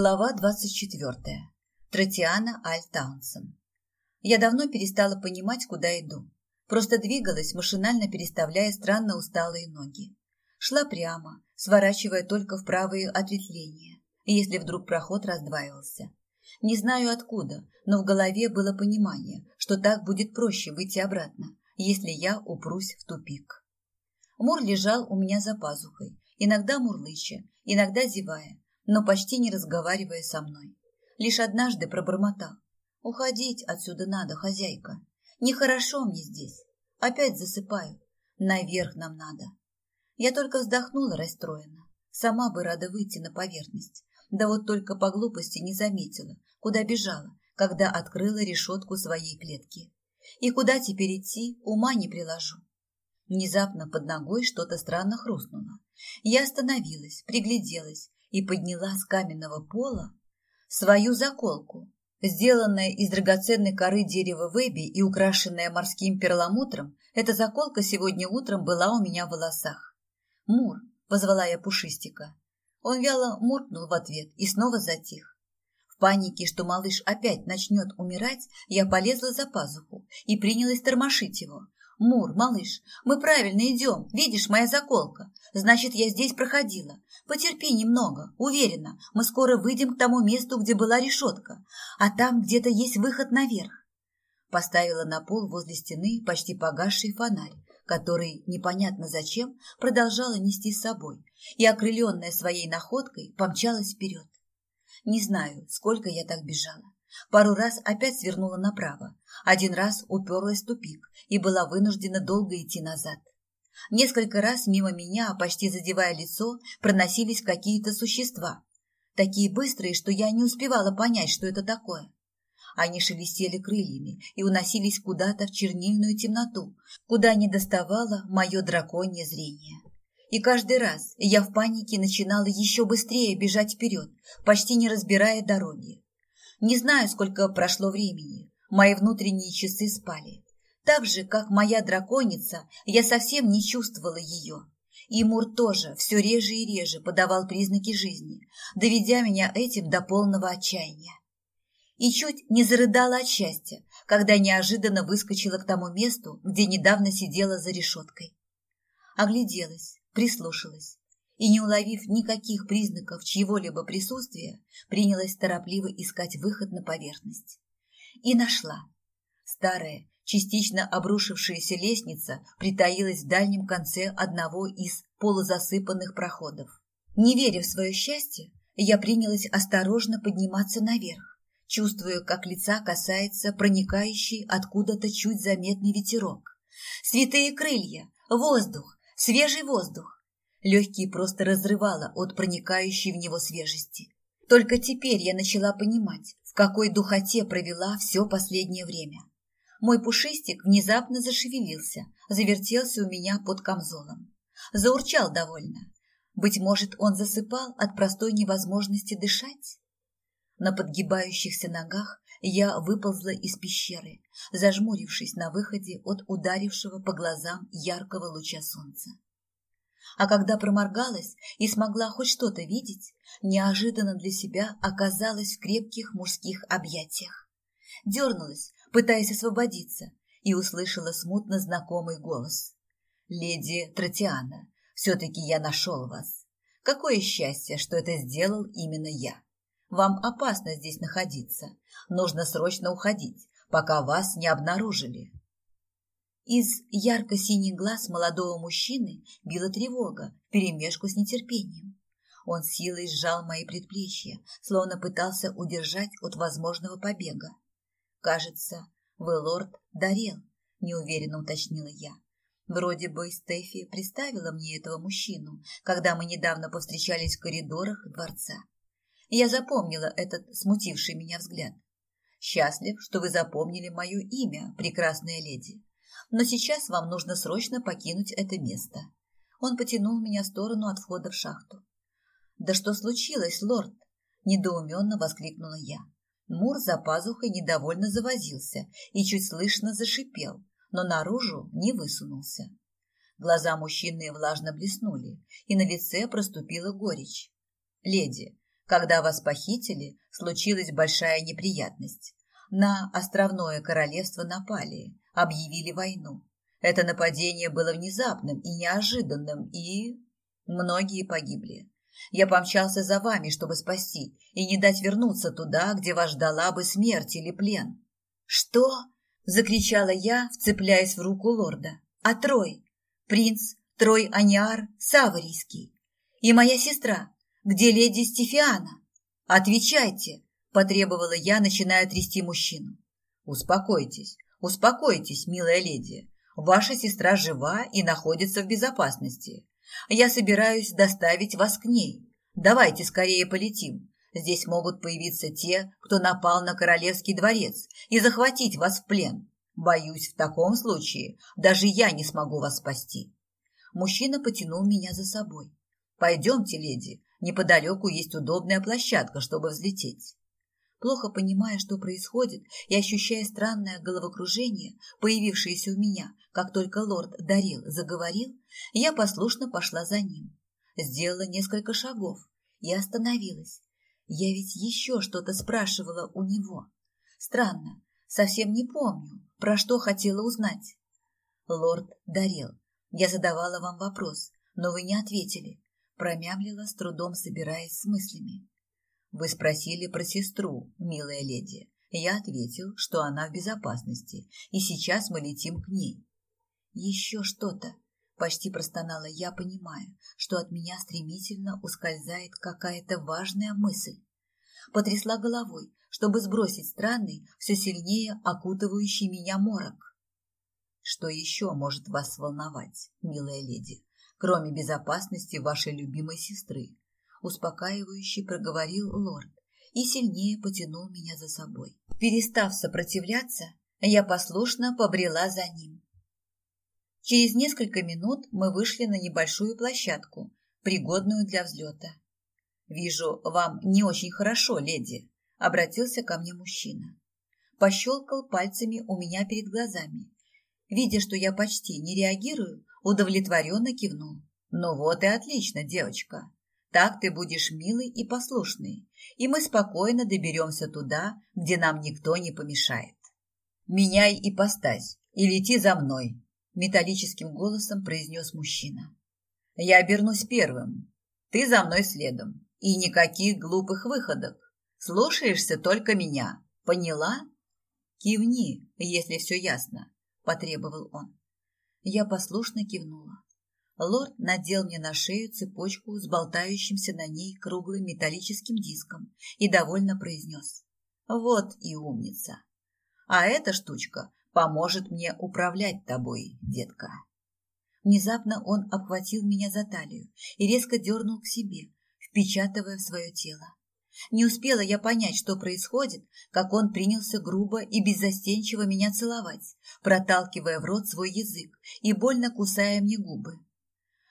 Глава 24. Тротиана Аль Таунсон. Я давно перестала понимать, куда иду. Просто двигалась, машинально переставляя странно усталые ноги. Шла прямо, сворачивая только в правые ответвления, если вдруг проход раздваивался. Не знаю откуда, но в голове было понимание, что так будет проще выйти обратно, если я упрусь в тупик. Мур лежал у меня за пазухой, иногда мурлыча, иногда зевая, но почти не разговаривая со мной. Лишь однажды пробормотал. «Уходить отсюда надо, хозяйка. Нехорошо мне здесь. Опять засыпаю. Наверх нам надо». Я только вздохнула расстроенно. Сама бы рада выйти на поверхность. Да вот только по глупости не заметила, куда бежала, когда открыла решетку своей клетки. И куда теперь идти, ума не приложу. Внезапно под ногой что-то странно хрустнуло. Я остановилась, пригляделась и подняла с каменного пола свою заколку, сделанная из драгоценной коры дерева веби и украшенная морским перламутром, эта заколка сегодня утром была у меня в волосах. «Мур», — позвала я Пушистика. Он вяло муркнул в ответ и снова затих. В панике, что малыш опять начнет умирать, я полезла за пазуху и принялась тормошить его, «Мур, малыш, мы правильно идем. Видишь, моя заколка. Значит, я здесь проходила. Потерпи немного. Уверена, мы скоро выйдем к тому месту, где была решетка. А там где-то есть выход наверх». Поставила на пол возле стены почти погасший фонарь, который, непонятно зачем, продолжала нести с собой, и, окрыленная своей находкой, помчалась вперед. Не знаю, сколько я так бежала. Пару раз опять свернула направо, один раз уперлась в тупик и была вынуждена долго идти назад. Несколько раз мимо меня, почти задевая лицо, проносились какие-то существа. Такие быстрые, что я не успевала понять, что это такое. Они шелестели крыльями и уносились куда-то в чернильную темноту, куда не доставало мое драконье зрение. И каждый раз я в панике начинала еще быстрее бежать вперед, почти не разбирая дороги. Не знаю, сколько прошло времени. Мои внутренние часы спали. Так же, как моя драконица, я совсем не чувствовала ее. И Мур тоже все реже и реже подавал признаки жизни, доведя меня этим до полного отчаяния. И чуть не зарыдала от счастья, когда неожиданно выскочила к тому месту, где недавно сидела за решеткой. Огляделась, прислушалась и, не уловив никаких признаков чьего-либо присутствия, принялась торопливо искать выход на поверхность. И нашла. Старая, частично обрушившаяся лестница притаилась в дальнем конце одного из полузасыпанных проходов. Не веря в свое счастье, я принялась осторожно подниматься наверх, чувствуя, как лица касается проникающий откуда-то чуть заметный ветерок. Святые крылья, воздух, свежий воздух. Легкие просто разрывало от проникающей в него свежести. Только теперь я начала понимать, в какой духоте провела все последнее время. Мой пушистик внезапно зашевелился, завертелся у меня под камзолом. Заурчал довольно. Быть может, он засыпал от простой невозможности дышать? На подгибающихся ногах я выползла из пещеры, зажмурившись на выходе от ударившего по глазам яркого луча солнца. А когда проморгалась и смогла хоть что-то видеть, неожиданно для себя оказалась в крепких мужских объятиях. Дернулась, пытаясь освободиться, и услышала смутно знакомый голос. «Леди Тротиана, все-таки я нашел вас. Какое счастье, что это сделал именно я. Вам опасно здесь находиться. Нужно срочно уходить, пока вас не обнаружили». Из ярко-синих глаз молодого мужчины била тревога вперемешку с нетерпением. Он силой сжал мои предплечья, словно пытался удержать от возможного побега. «Кажется, вы лорд Дарел», — неуверенно уточнила я. Вроде бы Стефи представила мне этого мужчину, когда мы недавно повстречались в коридорах дворца. Я запомнила этот смутивший меня взгляд. «Счастлив, что вы запомнили мое имя, прекрасная леди», но сейчас вам нужно срочно покинуть это место. Он потянул меня в сторону от входа в шахту. «Да что случилось, лорд?» – недоуменно воскликнула я. Мур за пазухой недовольно завозился и чуть слышно зашипел, но наружу не высунулся. Глаза мужчины влажно блеснули, и на лице проступила горечь. «Леди, Когда вас похитили, случилась большая неприятность. На островное королевство напали, объявили войну. Это нападение было внезапным и неожиданным, и... Многие погибли. Я помчался за вами, чтобы спасти, и не дать вернуться туда, где вас ждала бы смерть или плен. «Что?» – закричала я, вцепляясь в руку лорда. «А Трой? Принц Трой Аниар Саварийский. И моя сестра? Где леди Стефиана? Отвечайте!» – потребовала я, начиная трясти мужчину. «Успокойтесь, успокойтесь, милая леди. Ваша сестра жива и находится в безопасности. Я собираюсь доставить вас к ней. Давайте скорее полетим. Здесь могут появиться те, кто напал на королевский дворец, и захватить вас в плен. Боюсь, в таком случае даже я не смогу вас спасти. Мужчина потянул меня за собой. Пойдемте, леди, неподалеку есть удобная площадка, чтобы взлететь. Плохо понимая, что происходит, и ощущая странное головокружение, появившееся у меня, как только лорд Дарил заговорил, я послушно пошла за ним. Сделала несколько шагов и остановилась. Я ведь еще что-то спрашивала у него. Странно, совсем не помню, про что хотела узнать. Лорд Дарил, я задавала вам вопрос, но вы не ответили. Промямлила, с трудом собираясь с мыслями. Вы спросили про сестру, милая леди. Я ответил, что она в безопасности, и сейчас мы летим к ней. Еще что-то. Почти простонала я, понимая, что от меня стремительно ускользает какая-то важная мысль. Потрясла головой, чтобы сбросить странный, все сильнее окутывающий меня морок. Что еще может вас волновать, милая леди, кроме безопасности вашей любимой сестры? Успокаивающе проговорил лорд и сильнее потянул меня за собой. Перестав сопротивляться, я послушно побрела за ним. Через несколько минут мы вышли на небольшую площадку, пригодную для взлета. «Вижу, вам не очень хорошо, леди», — обратился ко мне мужчина. Пощелкал пальцами у меня перед глазами. Видя, что я почти не реагирую, удовлетворенно кивнул. «Ну вот и отлично, девочка. Так ты будешь милый и послушный, и мы спокойно доберемся туда, где нам никто не помешает. Меняй ипостась и лети за мной, металлическим голосом произнес мужчина. Я обернусь первым, ты за мной следом, и никаких глупых выходок. Слушаешься только меня, поняла? Кивни, если все ясно, потребовал он. Я послушно кивнула. Лорд надел мне на шею цепочку с болтающимся на ней круглым металлическим диском и довольно произнес. «Вот и умница. А эта штучка поможет мне управлять тобой, детка». Внезапно он обхватил меня за талию и резко дернул к себе, впечатывая в свое тело. Не успела я понять, что происходит, как он принялся грубо и беззастенчиво меня целовать, проталкивая в рот свой язык и больно кусая мне губы.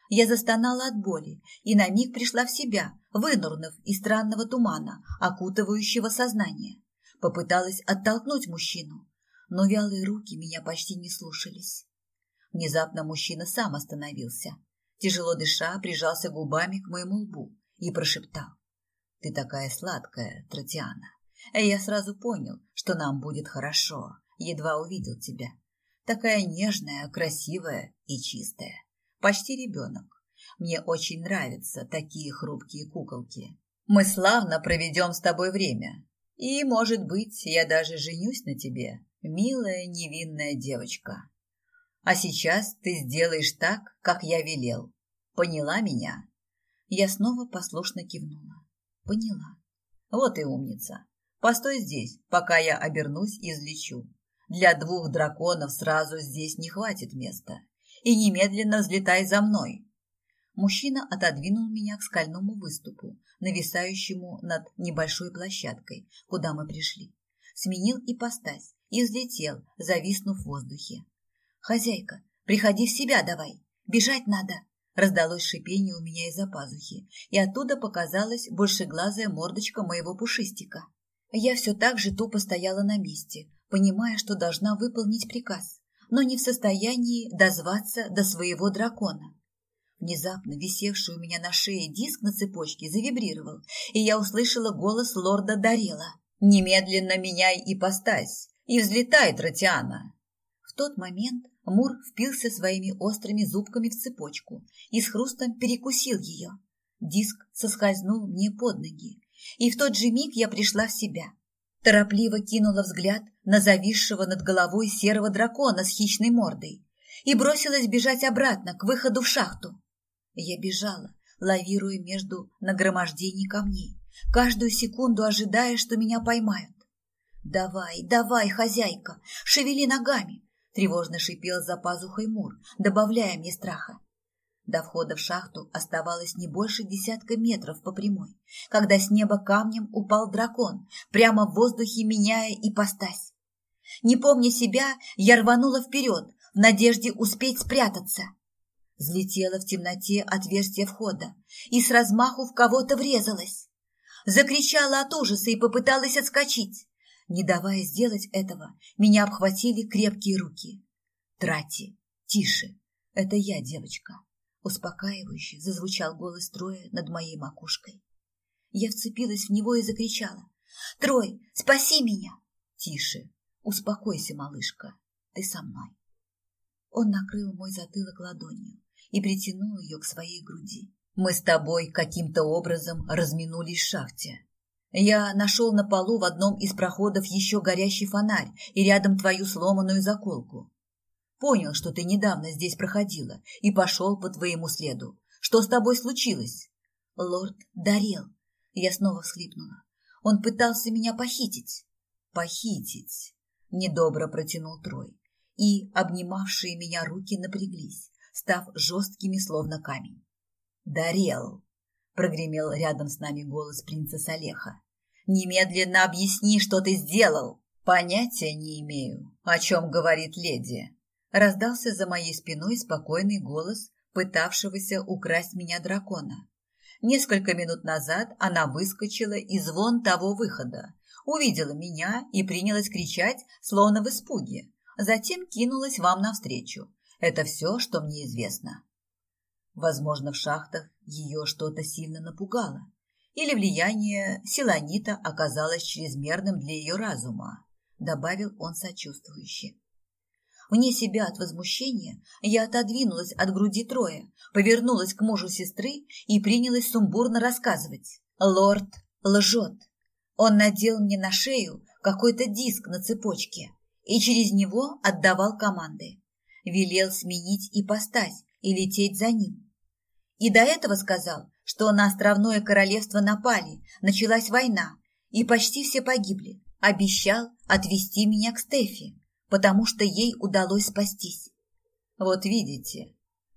Я застонала от боли и на миг пришла в себя, вынурнув из странного тумана, окутывающего сознание. Попыталась оттолкнуть мужчину, но вялые руки меня почти не слушались. Внезапно мужчина сам остановился. Тяжело дыша, прижался губами к моему лбу и прошептал. «Ты такая сладкая, Тротиана. Я сразу понял, что нам будет хорошо, едва увидел тебя. Такая нежная, красивая и чистая почти ребенок. Мне очень нравятся такие хрупкие куколки. Мы славно проведем с тобой время. И, может быть, я даже женюсь на тебе, милая невинная девочка. А сейчас ты сделаешь так, как я велел. Поняла меня?» Я снова послушно кивнула. «Поняла. Вот и умница. Постой здесь, пока я обернусь и взлечу. Для двух драконов сразу здесь не хватит места и немедленно взлетай за мной. Мужчина отодвинул меня к скальному выступу, нависающему над небольшой площадкой, куда мы пришли. Сменил ипостась и взлетел, зависнув в воздухе. «Хозяйка, приходи в себя давай, бежать надо!» Раздалось шипение у меня из-за пазухи, и оттуда показалась большеглазая мордочка моего пушистика. Я все так же тупо стояла на месте, понимая, что должна выполнить приказ но не в состоянии дозваться до своего дракона. Внезапно висевший у меня на шее диск на цепочке завибрировал, и я услышала голос лорда Дарела. «Немедленно меняй ипостась и взлетай, Тротиана!» В тот момент Мур впился своими острыми зубками в цепочку и с хрустом перекусил ее. Диск соскользнул мне под ноги, и в тот же миг я пришла в себя. Торопливо кинула взгляд на зависшего над головой серого дракона с хищной мордой и бросилась бежать обратно к выходу в шахту. Я бежала, лавируя между нагромождений камней, каждую секунду ожидая, что меня поймают. «Давай, давай, хозяйка, шевели ногами!» тревожно шипел за пазухой Мур, добавляя мне страха. До входа в шахту оставалось не больше десятка метров по прямой, когда с неба камнем упал дракон, прямо в воздухе меняя ипостась. Не помня себя, я рванула вперед, в надежде успеть спрятаться. Взлетела в темноте отверстие входа и с размаху в кого-то врезалась. Закричала от ужаса и попыталась отскочить. Не давая сделать этого, меня обхватили крепкие руки. «Трати, тише, это я, девочка!» Успокаивающе зазвучал голос Троя над моей макушкой. Я вцепилась в него и закричала. «Трой, спаси меня!» «Тише, успокойся, малышка, ты со мной!» Он накрыл мой затылок ладонью, и притянул ее к своей груди. Мы с тобой каким-то образом разминулись в шахте. Я нашел на полу в одном из проходов еще горящий фонарь и рядом твою сломанную заколку. Понял, что ты недавно здесь проходила и пошел по твоему следу. Что с тобой случилось? Лорд Дарел. Я снова всхлипнула. Он пытался меня похитить. Похитить. Недобро протянул Трой. И обнимавшие меня руки напряглись став жесткими, словно камень. «Дарел!» — прогремел рядом с нами голос принца Салеха. «Немедленно объясни, что ты сделал!» «Понятия не имею, о чем говорит леди!» Раздался за моей спиной спокойный голос пытавшегося украсть меня дракона. Несколько минут назад она выскочила из вон того выхода, увидела меня и принялась кричать, словно в испуге. Затем кинулась вам навстречу. Это все, что мне известно. Возможно, в шахтах ее что-то сильно напугало, или влияние силанита оказалось чрезмерным для ее разума, добавил он сочувствующе. Вне себя от возмущения я отодвинулась от груди Троя, повернулась к мужу сестры и принялась сумбурно рассказывать. Лорд лжет. Он надел мне на шею какой-то диск на цепочке и через него отдавал команды велел сменить ипостась и лететь за ним. И до этого сказал, что на островное королевство напали, началась война, и почти все погибли. Обещал отвезти меня к Стефи, потому что ей удалось спастись. Вот видите,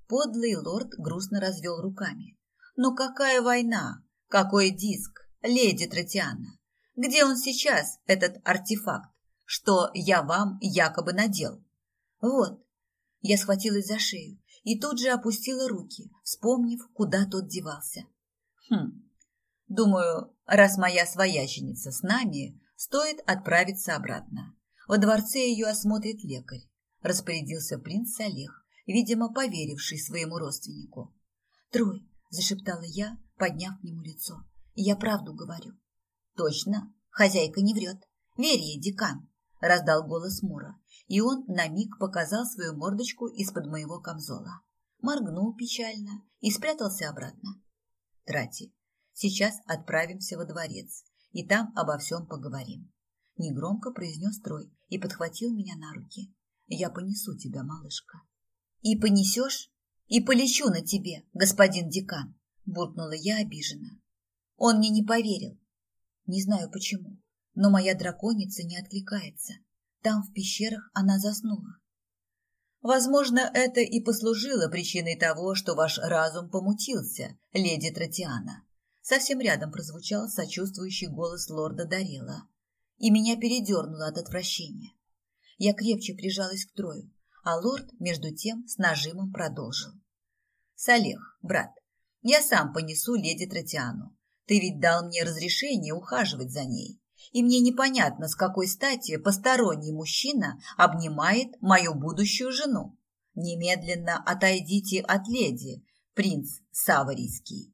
подлый лорд грустно развел руками. Но какая война? Какой диск? Леди Тротиана. Где он сейчас, этот артефакт, что я вам якобы надел? Вот, я схватилась за шею и тут же опустила руки, вспомнив, куда тот девался. Хм, думаю, раз моя свояченица с нами, стоит отправиться обратно. Во дворце ее осмотрит лекарь, распорядился принц Олег, видимо, поверивший своему родственнику. Трой, зашептала я, подняв к нему лицо. Я правду говорю. Точно, хозяйка не врет. Верь ей, декан, раздал голос Мура, и он на миг показал свою мордочку из-под моего камзола. Моргнул печально и спрятался обратно. Трати, сейчас отправимся во дворец, и там обо всем поговорим. Негромко произнес Трой и подхватил меня на руки. Я понесу тебя, малышка. И понесешь, и полечу на тебе, господин декан, буркнула я обиженно. Он мне не поверил. Не знаю почему, но моя драконица не откликается. Там, в пещерах, она заснула. Возможно, это и послужило причиной того, что ваш разум помутился, леди Тротиана. Совсем рядом прозвучал сочувствующий голос лорда Дарила, и меня передернуло от отвращения. Я крепче прижалась к Трою, а лорд, между тем, с нажимом продолжил. «Салех, брат, я сам понесу леди Тротиану. Ты ведь дал мне разрешение ухаживать за ней и мне непонятно, с какой стати посторонний мужчина обнимает мою будущую жену. Немедленно отойдите от леди, принц Саварийский.